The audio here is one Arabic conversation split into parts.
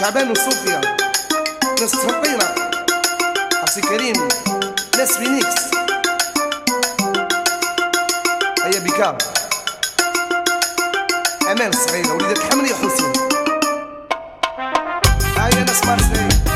شعبان وصوفيا ناس تحبينا عبسي كريم ناس فينيكس. هيا بيكاب أمان صغيره وليدك يا حسين هيا ناس مارسيل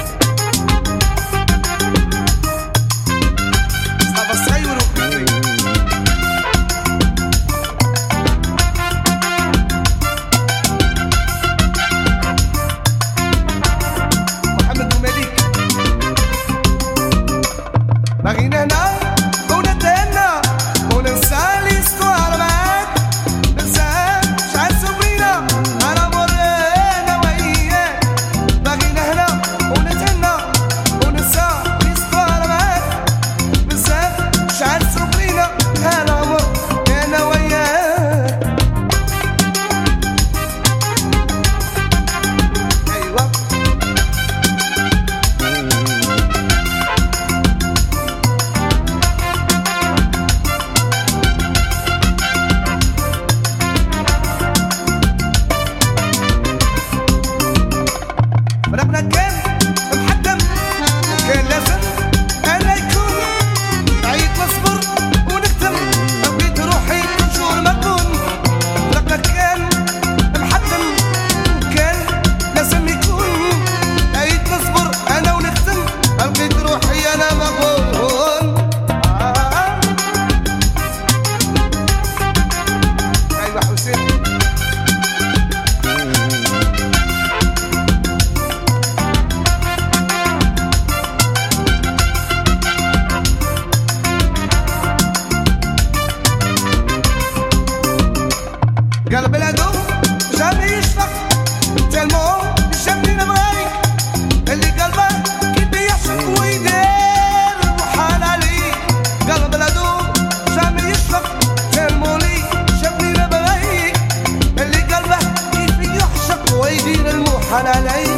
مكان محدم وكان لازم على ليل